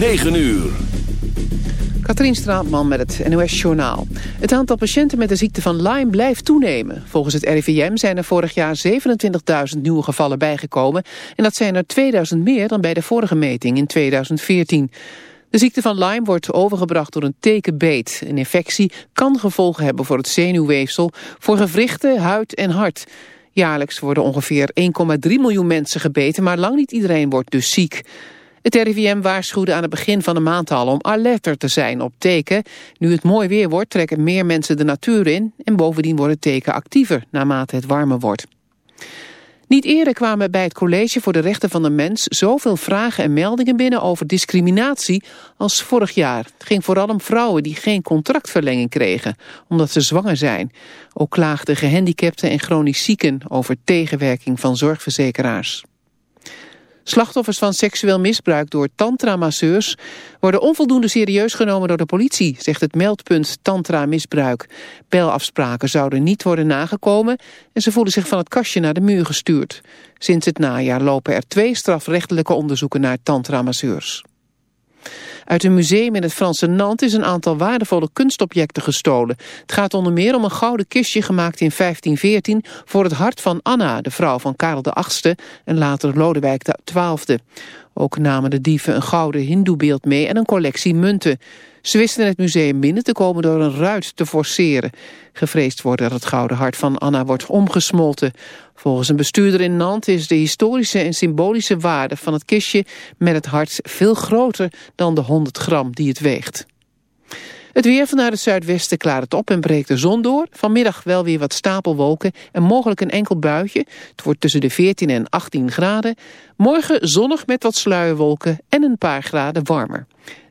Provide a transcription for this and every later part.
9 uur. Katrien Straatman met het NOS Journaal. Het aantal patiënten met de ziekte van Lyme blijft toenemen. Volgens het RIVM zijn er vorig jaar 27.000 nieuwe gevallen bijgekomen... en dat zijn er 2000 meer dan bij de vorige meting in 2014. De ziekte van Lyme wordt overgebracht door een tekenbeet. Een infectie kan gevolgen hebben voor het zenuwweefsel... voor gewrichten, huid en hart... Jaarlijks worden ongeveer 1,3 miljoen mensen gebeten, maar lang niet iedereen wordt dus ziek. Het RIVM waarschuwde aan het begin van de maand al om alerter te zijn op teken. Nu het mooi weer wordt trekken meer mensen de natuur in en bovendien wordt het teken actiever naarmate het warmer wordt. Niet eerder kwamen bij het College voor de Rechten van de Mens zoveel vragen en meldingen binnen over discriminatie als vorig jaar. Het ging vooral om vrouwen die geen contractverlenging kregen, omdat ze zwanger zijn. Ook klaagden gehandicapten en chronisch zieken over tegenwerking van zorgverzekeraars. Slachtoffers van seksueel misbruik door tantra-masseurs worden onvoldoende serieus genomen door de politie, zegt het meldpunt tantra-misbruik. Belafspraken zouden niet worden nagekomen en ze voelen zich van het kastje naar de muur gestuurd. Sinds het najaar lopen er twee strafrechtelijke onderzoeken naar tantra-masseurs. Uit een museum in het Franse Nantes is een aantal waardevolle kunstobjecten gestolen. Het gaat onder meer om een gouden kistje gemaakt in 1514 voor het hart van Anna, de vrouw van Karel VIII en later Lodewijk XII. Ook namen de dieven een gouden hindoebeeld mee en een collectie munten. Ze wisten het museum binnen te komen door een ruit te forceren. Gevreesd wordt dat het gouden hart van Anna wordt omgesmolten. Volgens een bestuurder in Nantes is de historische en symbolische waarde van het kistje met het hart veel groter dan de 100 gram die het weegt. Het weer vanuit het zuidwesten klaart het op en breekt de zon door. Vanmiddag wel weer wat stapelwolken en mogelijk een enkel buitje. Het wordt tussen de 14 en 18 graden. Morgen zonnig met wat sluierwolken en een paar graden warmer.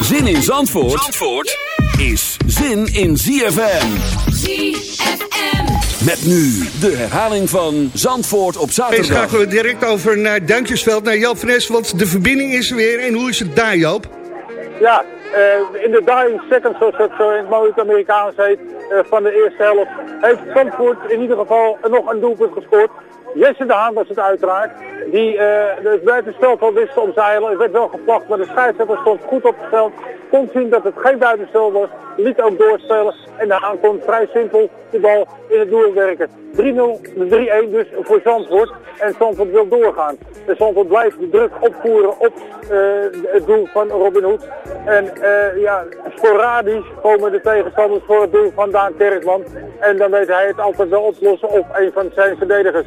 Zin in Zandvoort, Zandvoort is zin in ZFM. ZFM. Met nu de herhaling van Zandvoort op En zaterdag. schakelen we direct over naar Duintjesveld, naar Joop van Es, want de verbinding is er weer. En hoe is het daar, Joop? Ja, eh, in de dying seconds, zoals dat zo in het mooie Amerikaans heet, eh, van de eerste helft, heeft Zandvoort in ieder geval nog een doelpunt gescoord. Jesse de Haan was het uiteraard, die het buitenspel al wist te omzeilen. Het werd wel geplacht, maar de scheidsrechter stond goed op het veld. Kon zien dat het geen buitenspel was, liet ook doorspelen. En de Haan kon vrij simpel de bal in het doel werken. 3-0, 3-1 dus voor Zandvoort. En Zandvoort wil doorgaan. En Zandvoort blijft de druk opvoeren op eh, het doel van Robin Hood. En eh, ja, sporadisch komen de tegenstanders voor het doel van Daan Kerkman. En dan weet hij het altijd wel oplossen op een van zijn verdedigers.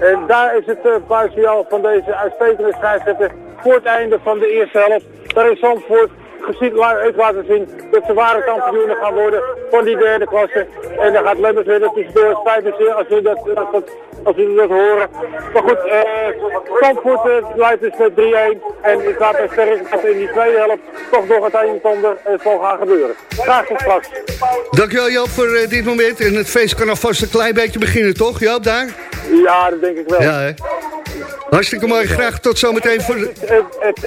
En daar is het uh, van deze uitstekende scheidsrechter voor het einde van de eerste helft. Daar is Zandvoort gezien, heeft laten zien dat ze ware kampioenen gaan worden van die derde klasse. En dan gaat Lemmers weer tussendoor spijt zeer als we dat, als dat, als we dat horen. Maar goed, eh Zandvoort eh, leidt dus met 3-1. En ik laat mij sterk dat in die tweede helft toch nog het een en ander eh, zal gaan gebeuren. Graag tot straks. Dankjewel Joop voor eh, dit moment. En het feest kan alvast een klein beetje beginnen, toch Joop, daar? Ja, dat denk ik wel. Ja, hè? Hartstikke mooi. Graag tot zometeen voor... de- Eh, eh,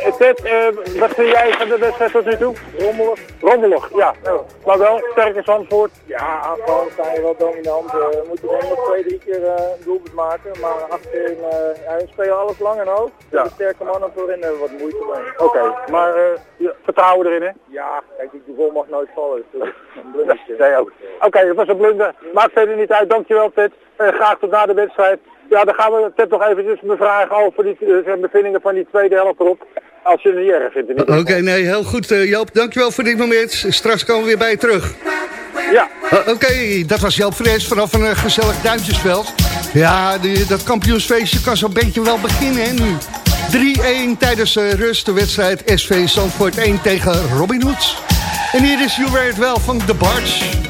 eh, Ted, eh, wat vind jij van de wedstrijd tot nu toe? Rommelig. Rommelig, ja. Maar wel, sterk in Zandvoort. Ja, aanvallend zijn we wel dominant. We moeten ik nog twee, drie keer eh, een doelpunt maken. Maar achterin, eh ja, we spelen alles lang en hoog. We hebben sterke mannen voorin hebben wat moeite mee. Oké, maar eh, ja, vertrouwen erin, hè? Ja, kijk, die goal mag nooit vallen. Dus een blundertje. Nee, ook. Oké, dat was een blunder. Maakt verder niet uit. Dankjewel, Ted. Eh, graag tot na de wedstrijd. Ja, dan gaan we Ted nog eventjes bevragen over die eh, zijn bevindingen van die tweede helft erop. Als je het niet erg vindt. Oké, nee, heel goed eh, Joop. Dankjewel voor dit moment. Straks komen we weer bij je terug. Ja. Uh, Oké, dat was Joop Fres vanaf een eh, gezellig Duintjesveld. Ja, die, dat kampioensfeestje kan zo'n beetje wel beginnen hè, nu. 3-1 tijdens eh, rust, de wedstrijd SV Zandvoort 1 tegen Robin Hood. En hier is You Wear It Well van The Barge.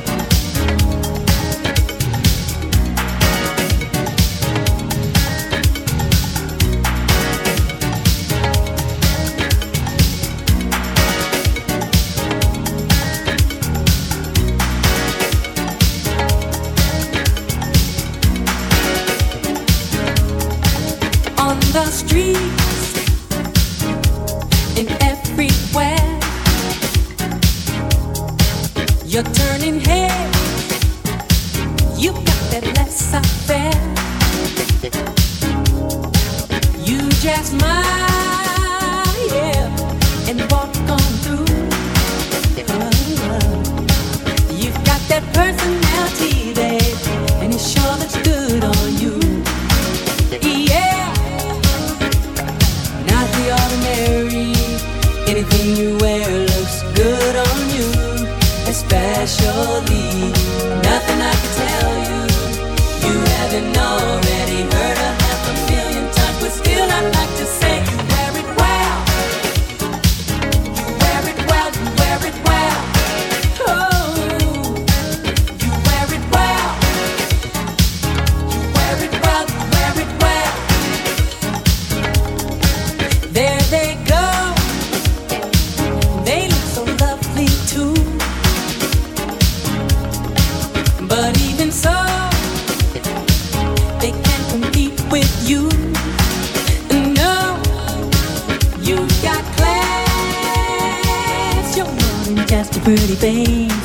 bem.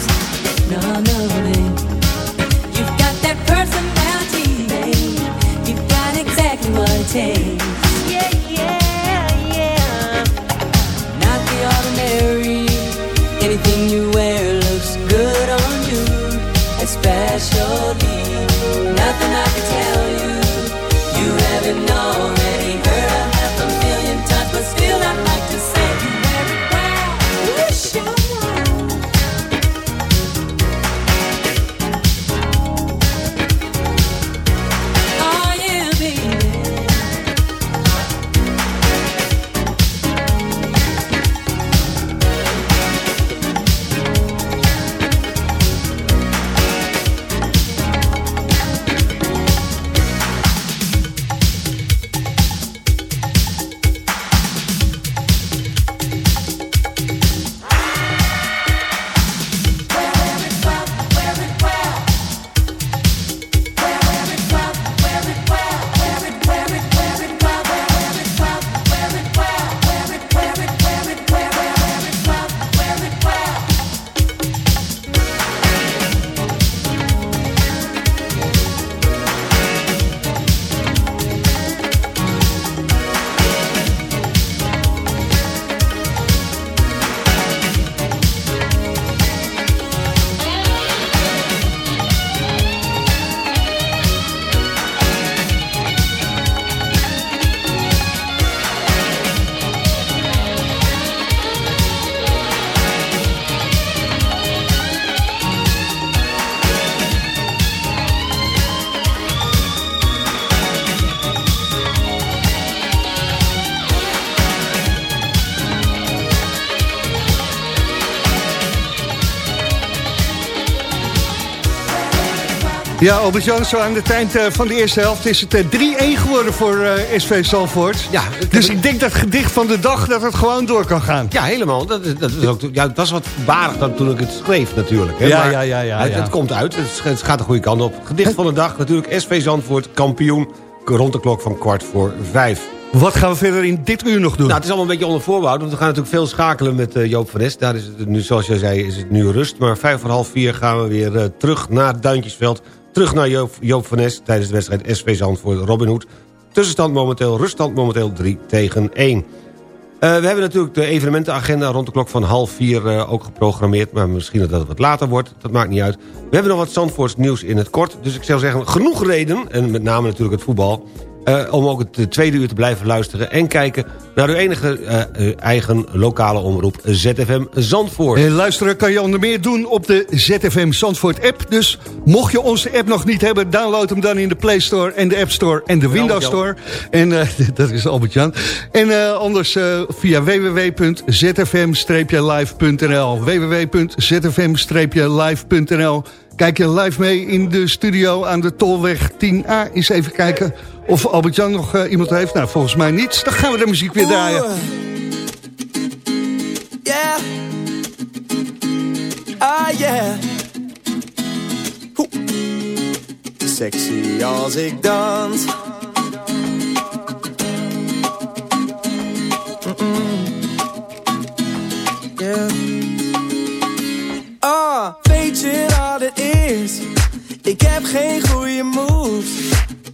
Ja, Albert-Jan, zo aan het eind eh, van de eerste helft is het eh, 3-1 geworden voor eh, SV Zalvoort. Ja, Dus ik denk dat het gedicht van de dag dat het gewoon door kan gaan. Ja, helemaal. Dat, is- dat is ook, ja, het was wat barig dan toen ik het schreef natuurlijk. Hè. Ja, Maar ja, ja, ja, Het, ja. het komt uit. Het, het gaat de goede kant op. Gedicht van de dag natuurlijk. SV Zandvoort, kampioen. Rond de klok van kwart voor vijf. Wat gaan we verder in dit uur nog doen? Nou, het is allemaal een beetje onder voorbehoud. Want we gaan natuurlijk veel schakelen met eh, Joop van Nes. Daar is het nu, zoals jij zei, is het nu rust. Maar vijf voor half vier gaan we weer eh, terug naar Duintjesveld. Terug naar Joop, Joop van Nes tijdens de wedstrijd SV Zandvoort Robin Hood. Tussenstand momenteel, ruststand momenteel 3 tegen 1. Eh, we hebben natuurlijk de evenementenagenda rond de klok van half vier eh, ook geprogrammeerd. Maar misschien dat het wat later wordt, dat maakt niet uit. We hebben nog wat Zandvoorts nieuws in het kort. Dus ik zou zeggen, genoeg reden, en met name natuurlijk het voetbal... eh, om ook het eh, tweede uur te blijven luisteren en kijken... naar uw enige eh, eigen lokale omroep ZFM Zandvoort. En luisteren kan je onder meer doen op de ZFM Zandvoort app. Dus mocht je onze app nog niet hebben, download hem dan in de Play Store en de App Store en de Windows Store. En dat is Albert-Jan. En anders via www.zfm-live.nl www.zfm-live.nl Kijk je live mee in de studio aan de Tolweg 10A. Eens even kijken of Albert-Jan nog eh, iemand heeft. Nou, volgens mij niet. Dan gaan we de muziek weer draaien. Yeah. Ah, yeah. Hoe. Sexy als ik dans. Ah, weet je wat het is? Ik heb geen.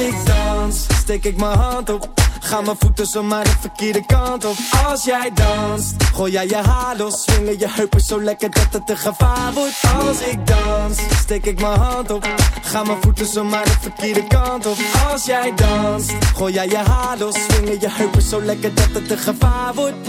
ik dans, steek ik mijn hand op. Gaan mijn voeten zomaar de verkeerde kant op. Als jij danst, gooi jij je haar los. Swingen je heupen zo lekker dat het een gevaar wordt. Als ik dans, steek ik mijn hand op. Gaan mijn voeten zomaar de verkeerde kant op. Als jij danst, gooi jij je haar los. Swingen je heupen zo lekker dat het een gevaar wordt.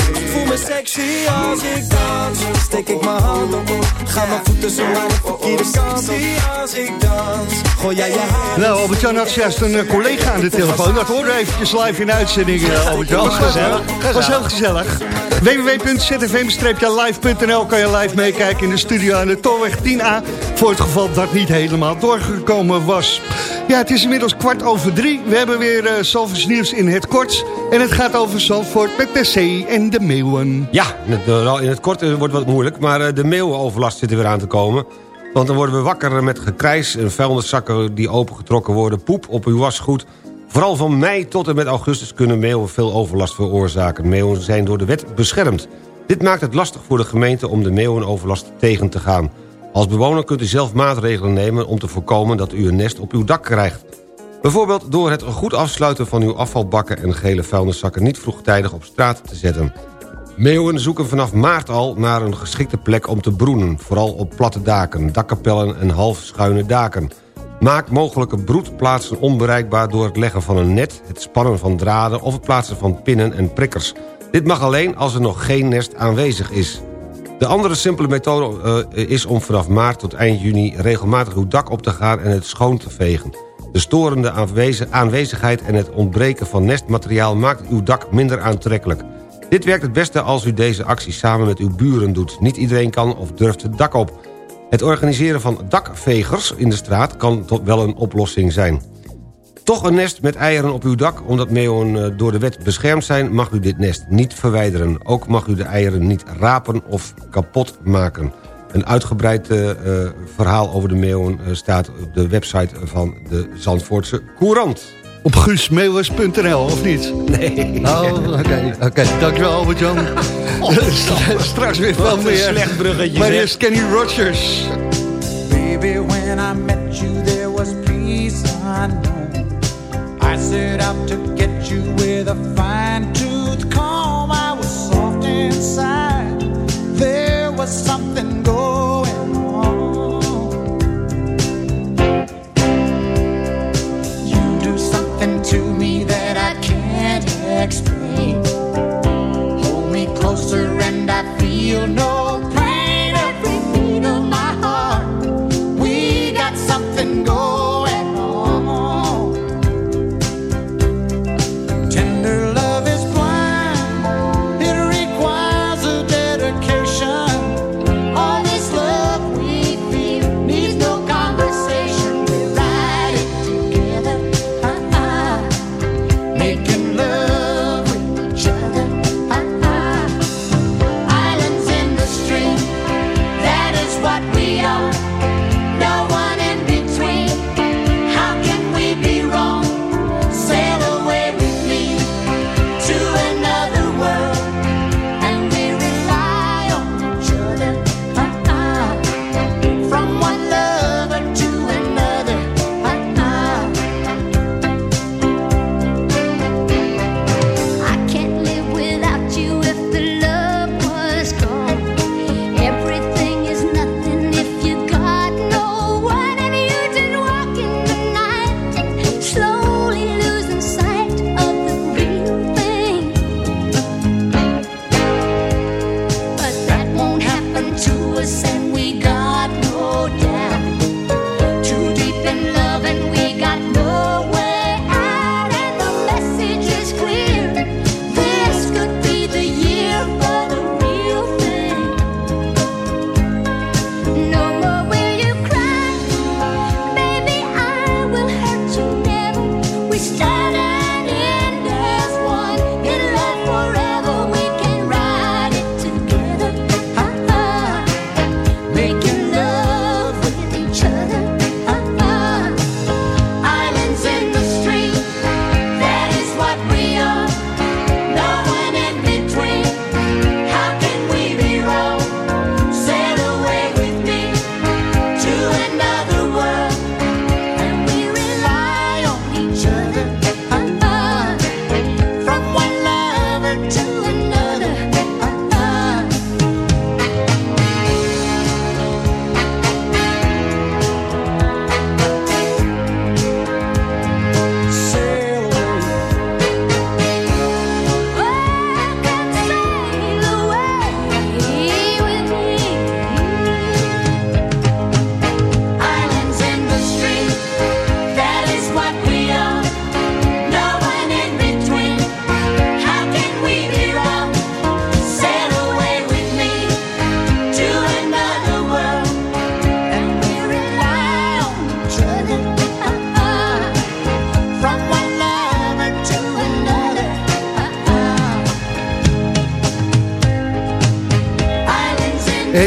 Me sexy als ik dans. Steek ik mijn hand op. Ga mijn voeten zo aan de verkeerde kant als ik dans. Gooi jij je haar. Nou, Albert-Jan had juist een eh, collega aan de telefoon. Dat hoorde eventjes live in de uitzending, eh, Albert-Jan. Was gezellig. Was heel gezellig. www.zfm-live.nl kan je live meekijken in de studio aan de Tolweg 10A. Voor het geval dat niet helemaal doorgekomen was. Ja, het is inmiddels kwart over drie. We hebben weer uh, Zalvers nieuws in het kort. En het gaat over Zalvoort met de zee en de meeuwen. Ja, in het kort wordt het wat moeilijk, maar eh, de meeuwenoverlast zit er weer aan te komen. Want dan worden we wakker met gekrijs en vuilniszakken die opengetrokken worden... poep op uw wasgoed. Vooral van mei tot en met augustus kunnen meeuwen veel overlast veroorzaken. Meeuwen zijn door de wet beschermd. Dit maakt het lastig voor de gemeente om de meeuwenoverlast tegen te gaan. Als bewoner kunt u zelf maatregelen nemen om te voorkomen dat u een nest op uw dak krijgt. Bijvoorbeeld door het goed afsluiten van uw afvalbakken en gele vuilniszakken niet vroegtijdig op straat te zetten. Meeuwen zoeken vanaf maart al naar een geschikte plek om te broeden... vooral op platte daken, dakkapellen en halfschuine daken. Maak mogelijke broedplaatsen onbereikbaar door het leggen van een net... het spannen van draden of het plaatsen van pinnen en prikkers. Dit mag alleen als er nog geen nest aanwezig is. De andere simpele methode uh, is om vanaf maart tot eind juni... regelmatig uw dak op te gaan en het schoon te vegen. De storende aanwezigheid en het ontbreken van nestmateriaal... maakt uw dak minder aantrekkelijk... Dit werkt het beste als u deze actie samen met uw buren doet. Niet iedereen kan of durft het dak op. Het organiseren van dakvegers in de straat kan tot wel een oplossing zijn. Toch een nest met eieren op uw dak, omdat meeuwen eh, door de wet beschermd zijn... mag u dit nest niet verwijderen. Ook mag u de eieren niet rapen of kapot maken. Een uitgebreid uh, verhaal over de meeuwen staat op de website van de Zandvoortse Courant. Op guusmeeuwers.nl, of niet? Nee. Oh, oké. Okay, okay. Dankjewel, Albert-Jan. Oh, Straks weer veel meer. slecht bruggetje. Maar eerst Kenny Rogers. Baby, when I met you, there was peace unknown. I set out to get you with a fine-tooth comb. I was soft inside. There was something going Hold me closer and I feel no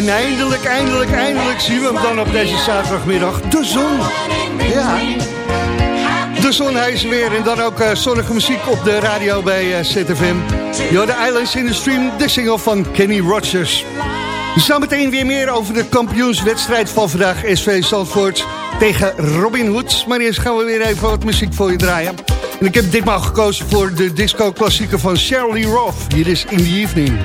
Eindelijk, eindelijk, eindelijk zien we hem dan op deze zaterdagmiddag. De zon. Ja. De zon, hij is er weer. En dan ook eh, zonnige muziek op de radio bij eh, ZFM. Yo, de Islands in the Stream, de single van Kenny Rogers. Zometeen weer meer over de kampioenswedstrijd van vandaag. SV Zandvoort tegen Robin Hood. Maar eerst gaan we weer even wat muziek voor je draaien. En ik heb ditmaal gekozen voor de disco-klassieker van Shirley Roth. Hier is In the Evening.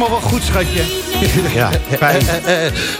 Allemaal wel goed, schatje. Ja, fijn.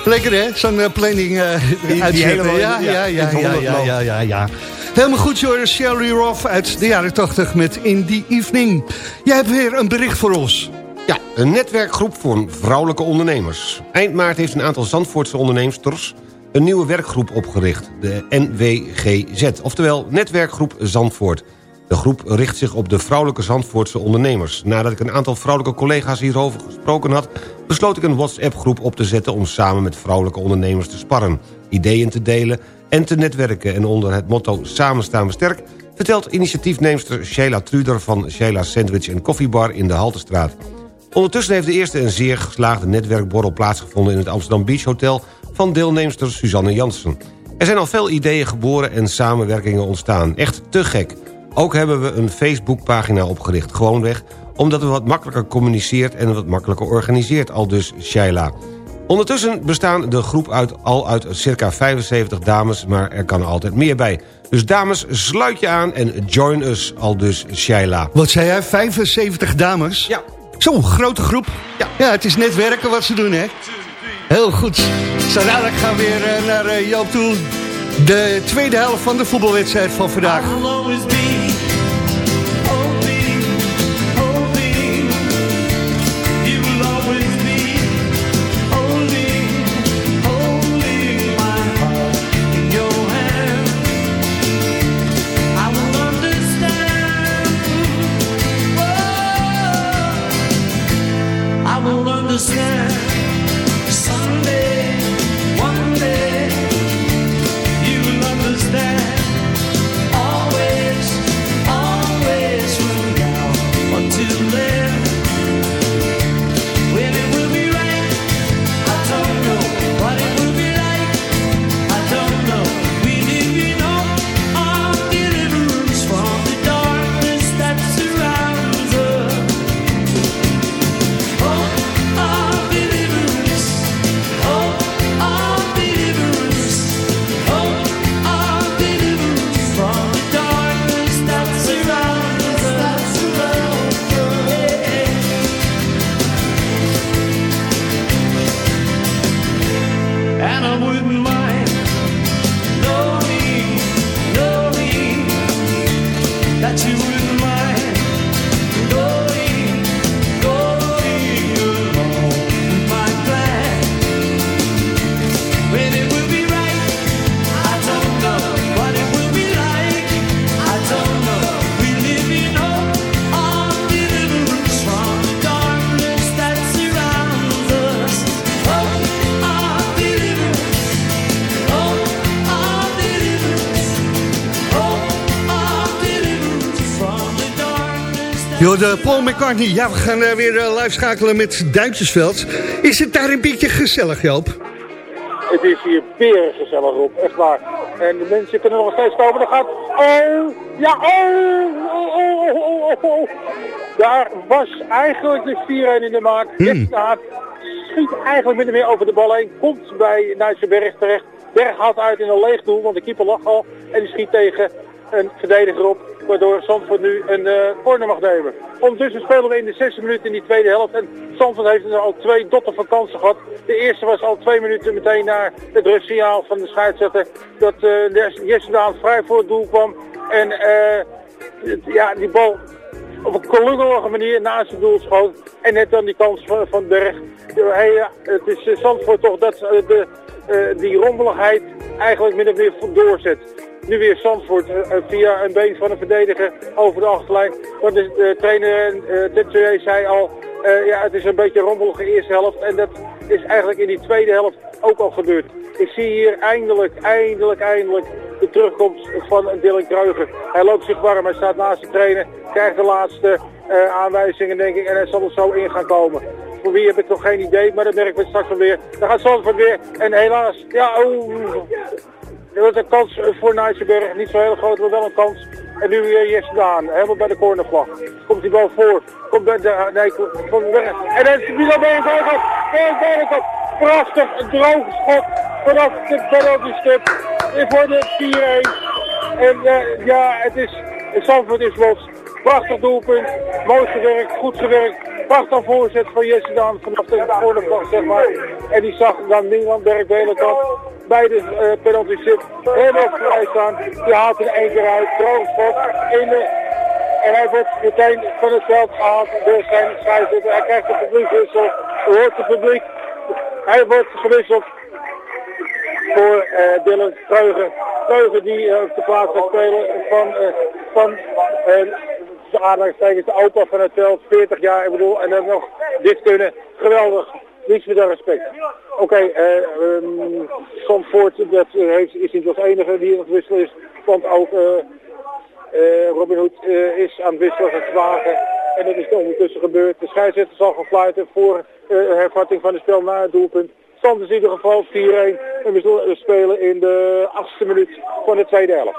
Lekker hè, zo'n eh, planning eh uitzetten. helemaal- ja, ja, ja, ja, ja, ja, ja, ja. Helemaal goed, Joris. Sherry Roth uit de jaren 80 met In the Evening. Jij hebt weer een bericht voor ons. Ja, een netwerkgroep voor vrouwelijke ondernemers. Eind maart heeft een aantal Zandvoortse onderneemsters... een nieuwe werkgroep opgericht, de NWGZ. Oftewel Netwerkgroep Zandvoort. De groep richt zich op de vrouwelijke Zandvoortse ondernemers. Nadat ik een aantal vrouwelijke collega's hierover gesproken had... besloot ik een WhatsApp-groep op te zetten... om samen met vrouwelijke ondernemers te sparren... ideeën te delen en te netwerken. En onder het motto Samen staan we sterk... vertelt initiatiefneemster Sheila Truder van Sheila Sandwich en Koffiebar in de Haltestraat. Ondertussen heeft de eerste en zeer geslaagde netwerkborrel plaatsgevonden... in het Amsterdam Beach Hotel van deelnemster Suzanne Jansen. Er zijn al veel ideeën geboren en samenwerkingen ontstaan. Echt te gek. Ook hebben we een Facebookpagina opgericht. Gewoonweg omdat we wat makkelijker communiceert en wat makkelijker organiseert. Al dus Shaila. Ondertussen bestaan de groep uit, al uit circa 75 dames... maar er kan altijd meer bij. Dus dames, sluit je aan en join us, al dus Shaila. Wat zei jij, 75 dames? Ja. Zo'n grote groep. Ja. ja, het is net werken wat ze doen, hè? Heel goed. Zo dadelijk gaan we weer eh, naar eh, Joop toe. De tweede helft van de voetbalwedstrijd van vandaag. De Paul McCartney. Ja, we gaan eh, weer eh, live schakelen met Duintjesveld. Is het daar een beetje gezellig, Joop? Het is hier weer gezellig op, echt waar. En de mensen kunnen nog steeds komen. Dan gaat... Oh, ja, oh, oh, oh, oh, oh, oh. Daar was eigenlijk de 4-1 in de maak. Hmm. Haat schiet eigenlijk min of meer over de bal heen. Komt bij Nijsselberg terecht. Berg haalt uit in een leeg doel, want de keeper lag al. En die schiet tegen een verdediger op. Waardoor Zandvoort nu een eh corner mag nemen. Ondertussen spelen we in de zesde minuut in die tweede helft. En Zandvoort heeft er al twee dotten van kansen gehad. De eerste was al twee minuten meteen na het rustsignaal van de scheidsrechter. Dat eh Jesse Daan vrij voor het doel kwam. En eh, ja, die bal op een kolongelige manier naast het doel schoot. En net dan die kans van, van Berg. Het is eh, Zandvoort toch dat eh, de, eh, die rommeligheid eigenlijk min of meer doorzet. Nu weer Zandvoort eh, via een been van een verdediger over de achterlijn. Want de eh, trainer uh, zei al, eh, ja, het is een beetje rommelige eerste helft. En dat is eigenlijk in die tweede helft ook al gebeurd. Ik zie hier eindelijk, eindelijk, eindelijk de terugkomst van Dylan Kreuger. Hij loopt zich warm, hij staat naast de trainer, krijgt de laatste eh, aanwijzingen denk ik en hij zal er zo in gaan komen. Voor wie heb ik nog geen idee, maar dat merken we straks wel weer. Dan gaat Zandvoort weer en helaas, ja, oh, er wordt een kans voor Nijsselberg, niet zo heel groot, maar wel een kans. En nu weer Jesse Daan, helemaal bij de cornervlag. Komt die bal voor, komt bij de, nee, komt weg. En dan is Milan bij een gaat, Prachtig, een droog schot vanaf de penalty-stip voor de 4-1. En eh, ja, het is, Zandvoort is los. Prachtig doelpunt, mooi gewerkt, goed gewerkt. Prachtig voorzet van Jesse Daan vanaf de cornervlag, zeg maar. En die zag dan Nielandberg de hele bij de uh, penalty stip helemaal vrij staan. Die haalt er één keer uit, droog schot in de en hij wordt meteen van het veld gehaald door zijn scheidsrechter. Hij krijgt de publiekwissel. U hoort het publiek. Hij wordt gewisseld voor uh, Dylan Kreuger. Kreuger die uh, op de plaats gaat spelen van, uh, van de aanhalingstekens de opa van het veld. 40 jaar, ik bedoel, en dan nog dit kunnen. Geweldig. Niets meer dan respect. Oké, okay, uh, um, Zandvoort dat, heeft, is niet als enige die aan het wisselen is. Want ook uh, Robin Hood is aan het wisselen geslagen. En dat is ondertussen gebeurd. De scheidsrechter zal gaan fluiten voor hervatting van het spel na het doelpunt. Stand is in ieder geval 4-1. En we spelen in de achtste minuut van de tweede helft.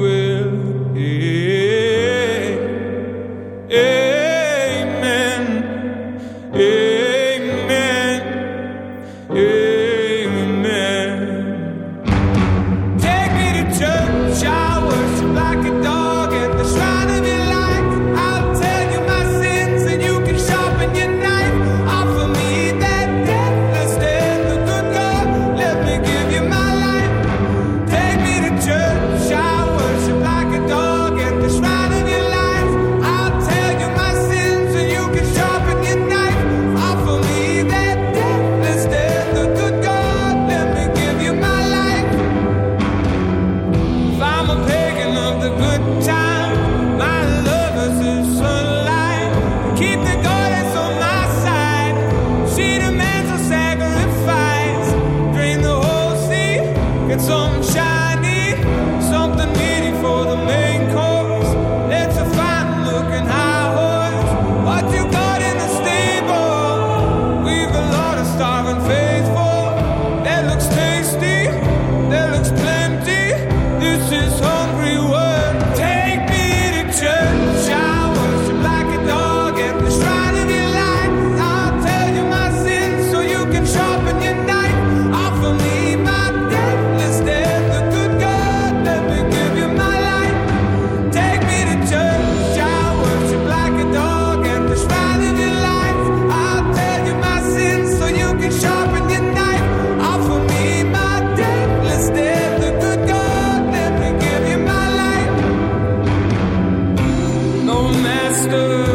master.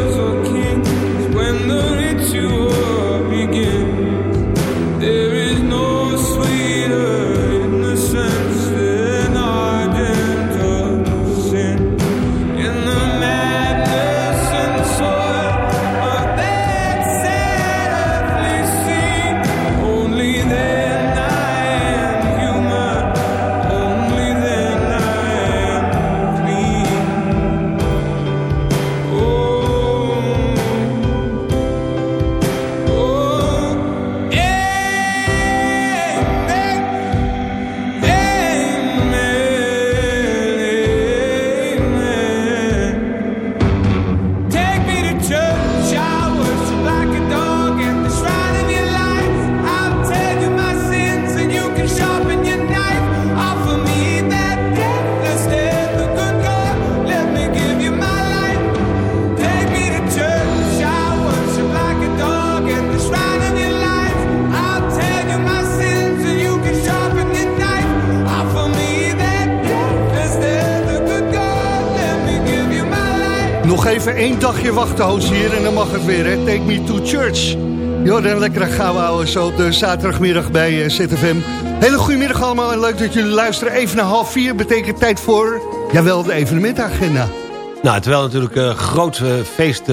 Wachten, Hans, hier. En dan mag het weer, hè. Take me to church. Jordan, lekkere gauw houden zo op de zaterdagmiddag bij eh, ZFM. Hele goede middag allemaal en leuk dat jullie luisteren. Even na half vier betekent tijd voor, jawel, de evenementagenda. Nou, terwijl natuurlijk een groot eh, feest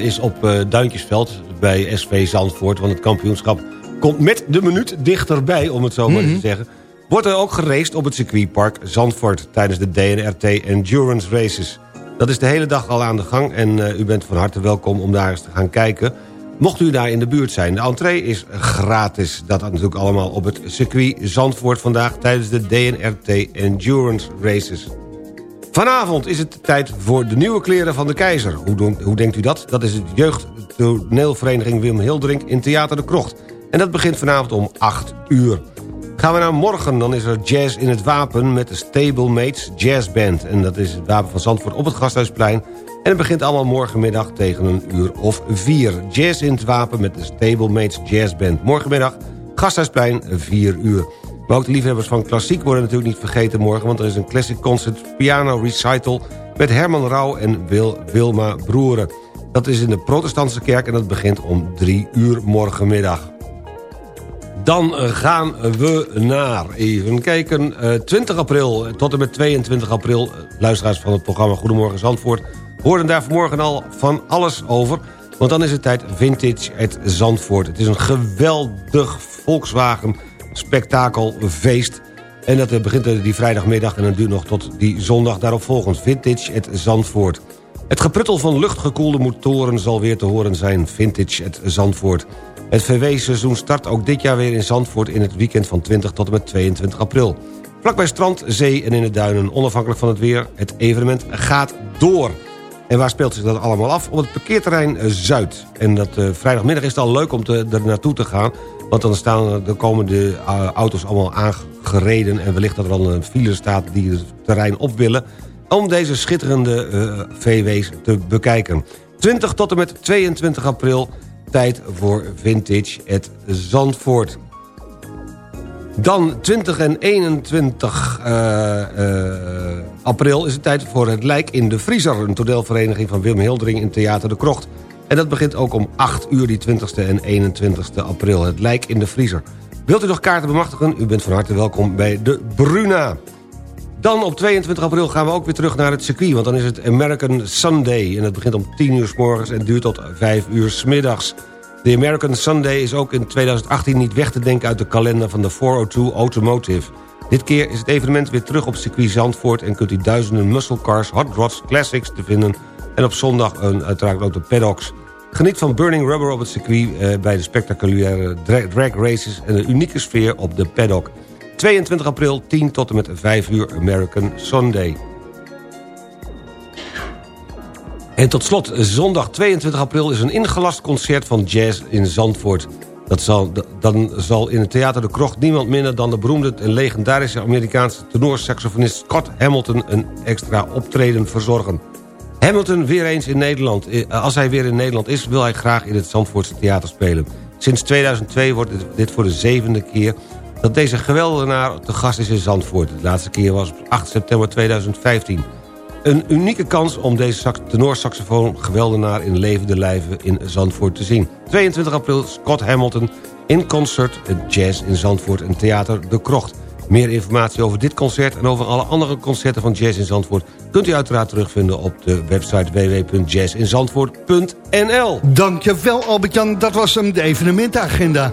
is op Duintjesveld bij SV Zandvoort... want het kampioenschap komt met de minuut dichterbij, om het zo maar eens te zeggen... wordt er ook geraced op het circuitpark Zandvoort... tijdens de DNRT Endurance Races. Dat is de hele dag al aan de gang en eh, u bent van harte welkom om daar eens te gaan kijken... Mocht u daar in de buurt zijn. De entree is gratis. Dat natuurlijk allemaal op het circuit Zandvoort vandaag... tijdens de DNRT Endurance Races. Vanavond is het tijd voor de nieuwe kleren van de keizer. Hoe, doen- hoe denkt u dat? Dat is het jeugdtoneelvereniging Wim Hildrink in Theater de Krocht. En dat begint vanavond om 8 uur. Gaan we naar morgen, dan is er jazz in het wapen... met de Stablemates Jazz Band. En dat is het wapen van Zandvoort op het Gasthuisplein. En het begint allemaal morgenmiddag tegen een uur of vier. Jazz in het wapen met de Stablemates Jazz Band. Morgenmiddag, Gasthuisplein, 4 uur. Maar ook de liefhebbers van klassiek worden natuurlijk niet vergeten morgen... want er is een classic concert piano recital... met Herman Rauw en Wil, Wilma Broeren. Dat is in de protestantse kerk en dat begint om 3 uur morgenmiddag. Dan eh, gaan we naar, even kijken, eh, 20 april tot en met 22 april... eh, luisteraars van het programma Goedemorgen Zandvoort... hoorden daar vanmorgen al van alles over... want dan is het tijd Vintage at Zandvoort. Het is een geweldig Volkswagen spektakelfeest... En dat eh, begint eh, die vrijdagmiddag en dat duurt nog tot die zondag daarop volgend. Vintage het Zandvoort. Het gepruttel van luchtgekoelde motoren zal weer te horen zijn. Vintage het Zandvoort. Het VW-seizoen start ook dit jaar weer in Zandvoort... in het weekend van 20 tot en met 22 april. Vlakbij strand, zee en in de duinen, onafhankelijk van het weer... het evenement gaat door. En waar speelt zich dat allemaal af? Op het parkeerterrein eh, Zuid. En dat eh, vrijdagmiddag is het al leuk om te, er naartoe te gaan... want dan, staan, dan komen de eh, auto's allemaal aangereden... en wellicht dat er dan een file staat die het terrein op willen... om deze schitterende VW's te bekijken. 20 tot en met 22 april, tijd voor Vintage het Zandvoort. Dan 20 en 21 eh, eh, april is het tijd voor het Lijk in de Vriezer... een toneelvereniging van Wim Hildering in Theater de Krocht. En dat begint ook om 8 uur die 20ste en 21ste april. Het Lijk in de Vriezer. Wilt u nog kaarten bemachtigen? U bent van harte welkom bij de Bruna. Dan op 22 april gaan we ook weer terug naar het circuit... want dan is het American Sunday. En dat begint om 10 uur s morgens en duurt tot 5 uur s middags. De American Sunday is ook in 2018 niet weg te denken... uit de kalender van de 402 Automotive. Dit keer is het evenement weer terug op circuit Zandvoort... en kunt u duizenden muscle cars, hot rods, classics te vinden... en op zondag een, uiteraard ook de paddocks. Geniet van Burning Rubber op het circuit... Eh, bij de spectaculaire dra- drag races... en de unieke sfeer op de paddock. 22 april, 10 tot en met 5 uur American Sunday. En tot slot, zondag 22 april is een ingelast concert van jazz in Zandvoort. Dat zal, dan zal in het Theater de Krocht niemand minder dan de beroemde en legendarische Amerikaanse tenorsaxofonist Scott Hamilton een extra optreden verzorgen. Hamilton weer eens in Nederland. Eh, Als hij weer in Nederland is, wil hij graag in het Zandvoortse Theater spelen. Sinds 2002 wordt dit- dit voor de zevende keer dat deze geweldenaar te gast is in Zandvoort. De laatste keer was op 8 september 2015. Een unieke kans om deze sax- tenorsaxofoon geweldenaar in levende lijven in Zandvoort te zien. 22 april Scott Hamilton in concert Jazz in Zandvoort en Theater De Krocht. Meer informatie over dit concert en over alle andere concerten van Jazz in Zandvoort... kunt u uiteraard terugvinden op de website www.jazzinzandvoort.nl. Dankjewel Albert-Jan, dat was hem, de evenementenagenda.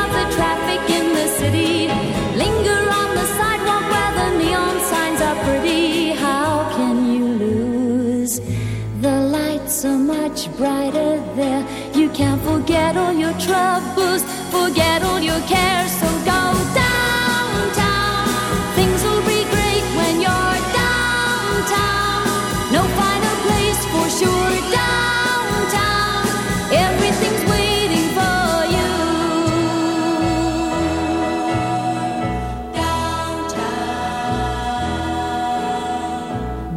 forget all your troubles, forget all your cares.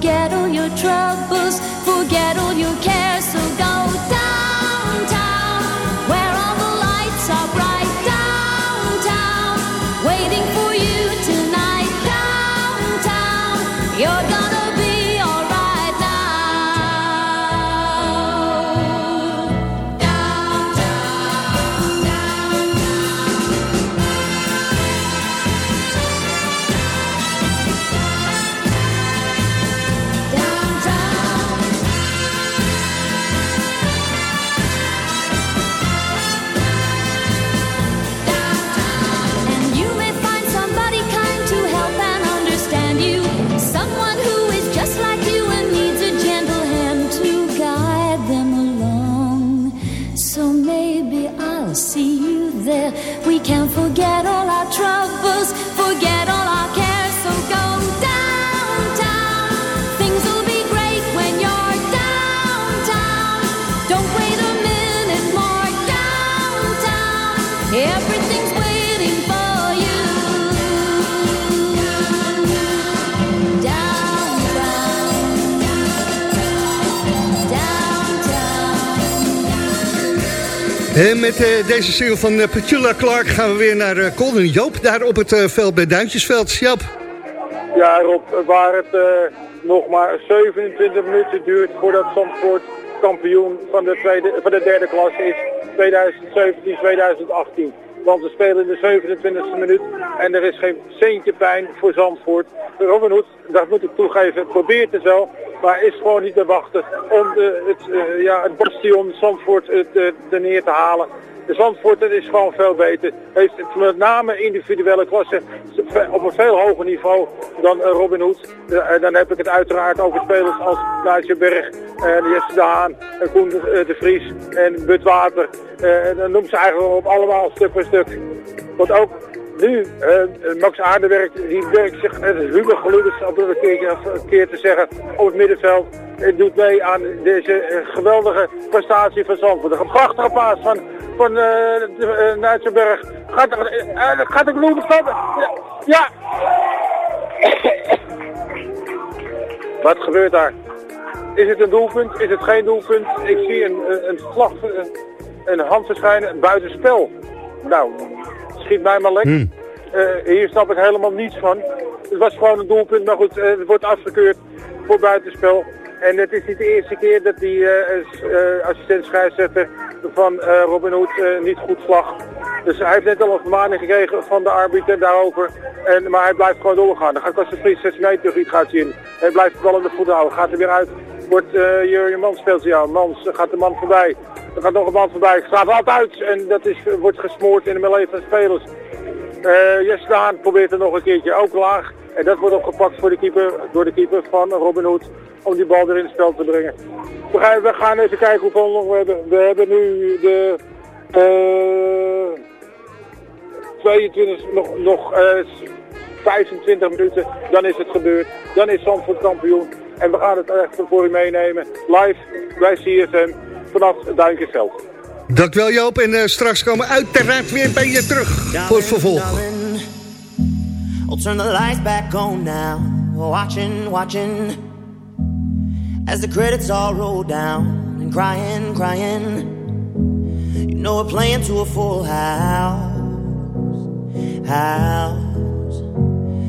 forget all your troubles, forget all your cares. En met eh, deze single van eh, Petula Clark gaan we weer naar uh, Colden Joop. Daar op het eh, veld bij Duintjesveld. Jap. Ja, Rob, waar het eh, nog maar 27 minuten duurt voordat Zandvoort kampioen van de, tweede, van de derde klasse is 2017-2018. Want we spelen in de 27e minuut en er is geen centje pijn voor Zandvoort. Robin Hood, dat moet ik toegeven, probeert het wel, maar is gewoon niet te wachten om het, eh, ja, het bastion Zandvoort uh, neer te halen. De Zandvoort is gewoon veel beter. Heeft met name individuele klasse op een veel hoger niveau dan eh, Robin Hood. Eh, dan heb ik het uiteraard over spelers als Nigel Berg, uh, Jesse de Haan, eh, Koen de, Vries en Bud Water. Eh, en dan noem ze eigenlijk op allemaal stuk voor stuk. Want ook nu, eh, Max Aardenwerk, die werkt zich het Huber gelukkig om het een keer, een keer te zeggen op het middenveld. En doet mee aan deze eh, geweldige prestatie van Zandvoort. Een prachtige paas van, van uh, Nijtsenberg. Gaat uh, gaat genoeg stoppen? Ja. Wat gebeurt daar? Is het een doelpunt? Is het geen doelpunt? Ik zie een, een, een vlag, een, een hand verschijnen buitenspel. Nou, schiet mij maar lek. Hmm. Uh, hier snap ik helemaal niets van. Het was gewoon een doelpunt, maar goed, uh, het wordt afgekeurd voor buitenspel. En het is niet de eerste keer dat die uh, assistent scheidsrechter van Robin Hood niet goed vlag. Dus hij heeft net al een vermaning gekregen van de arbiter daarover. En, maar hij blijft gewoon doorgaan. Dan gaat Koster Vries 6 meter iets gaat zien. Hij blijft de bal in de voeten houden. Gaat er weer uit. Wordt je, je man speelt jou. Mans gaat de man voorbij. Er gaat nog een man voorbij. Gaat altijd uit. En dat is, wordt gesmoord in de melee van spelers. Uh, Jesse probeert er nog een keertje ook laag. En dat wordt opgepakt voor de keeper, door de keeper van Robin Hood. Om die bal weer in het spel te brengen. We gaan, we gaan even kijken hoeveel nog we hebben. We hebben nu de... Uh, 22, nog, nog uh, 25 minuten. Dan is het gebeurd. Dan is Zandvoort kampioen. En we gaan het echt voor u meenemen. Live bij CFM vanaf Duinkjesveld. Dankjewel Joop en uh, straks komen we uiteraard weer bij je terug voor het vervolg. I'll turn the lights back on now. Watching, watching. As the credits all roll down. And crying, crying. You know we're playing to a full house. House.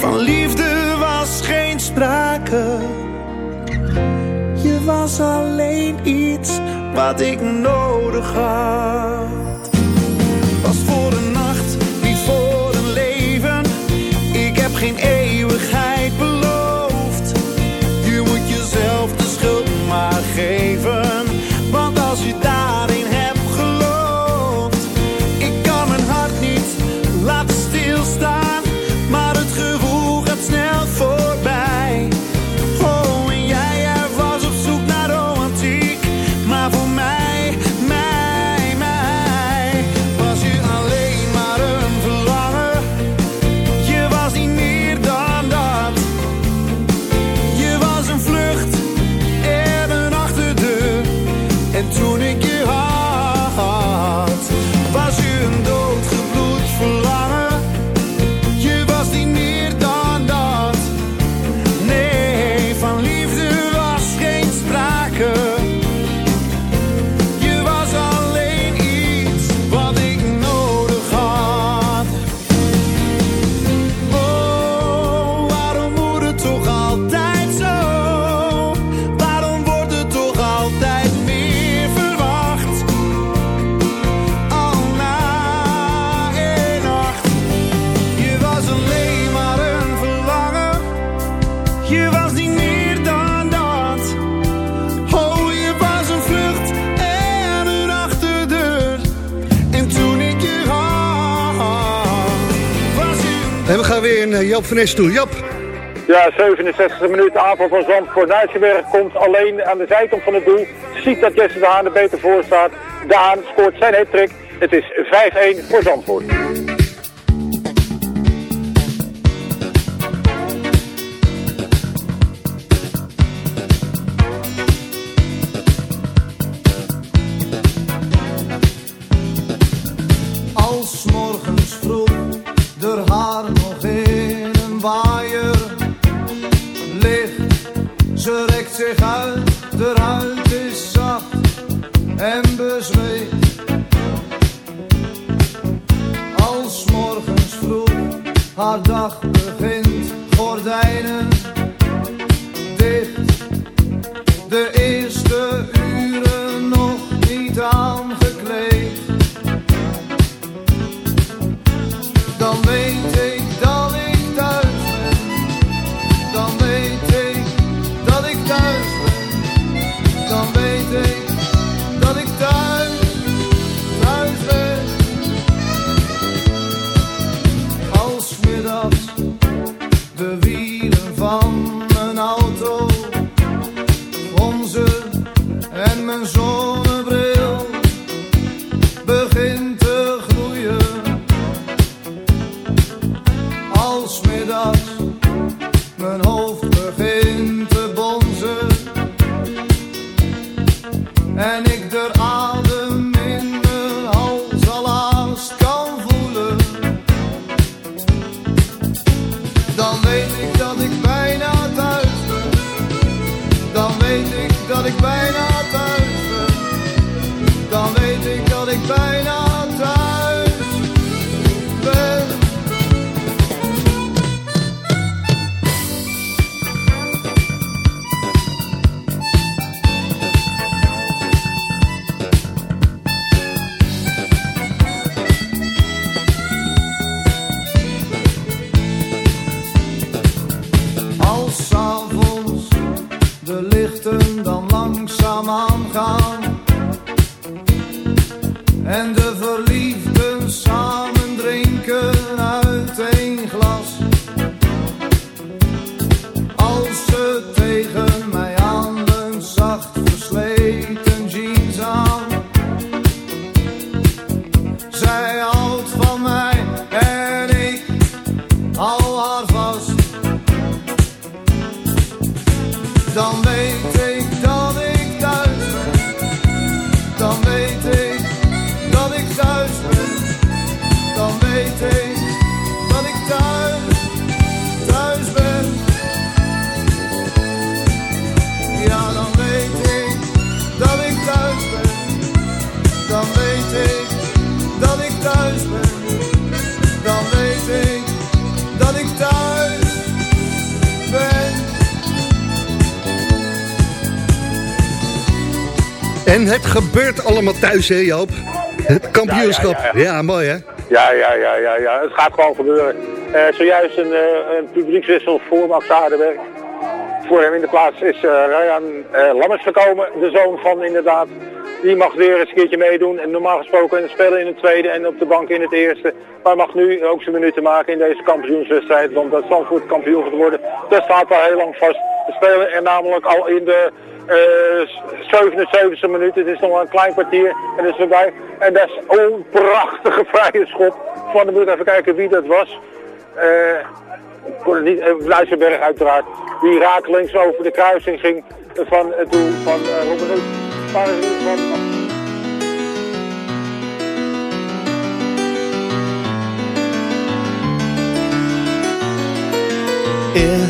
Van liefde was geen sprake. Je was alleen iets wat ik nodig had. Van toe. Ja, 67e minuut. Aanval van Zandvoort. Nijsjeberg komt alleen aan de zijkant van het doel. Ziet dat Jesse de Haan er beter voor staat. De Haan scoort zijn hat -trick. Het is 5-1 voor Zandvoort. Het gebeurt allemaal thuis, hè Joop? Het kampioenschap. Ja, Ja, ja, ja. mooi hè? Ja, ja, ja, ja, ja. Het gaat gewoon gebeuren. Eh, zojuist een, eh, een publiekswissel voor Max Aardenberg. Voor hem in de plaats is eh Ryan Lammers gekomen, de zoon van inderdaad. Die mag weer eens een keertje meedoen. En normaal gesproken spelen in het tweede en op de bank in het eerste. Maar mag nu ook zijn minuten maken in deze kampioenswedstrijd. Want dat Zandvoort kampioen gaat worden, dat staat al heel lang vast. Spelen er namelijk al in de eh 77e minuut. Het is nog een klein kwartier en is voorbij. En dat is een prachtige vrije schop van de moet even kijken wie dat was. Het niet, eh, Luisterberg uiteraard. Die rakelings over de kruising ging van het doel van uh,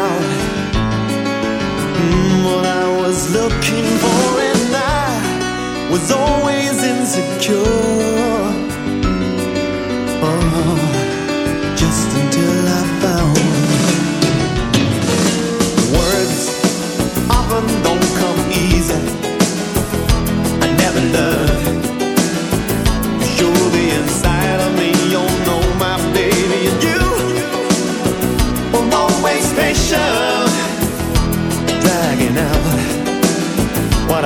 was looking for, and I was always insecure. Oh, just until I found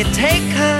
You take her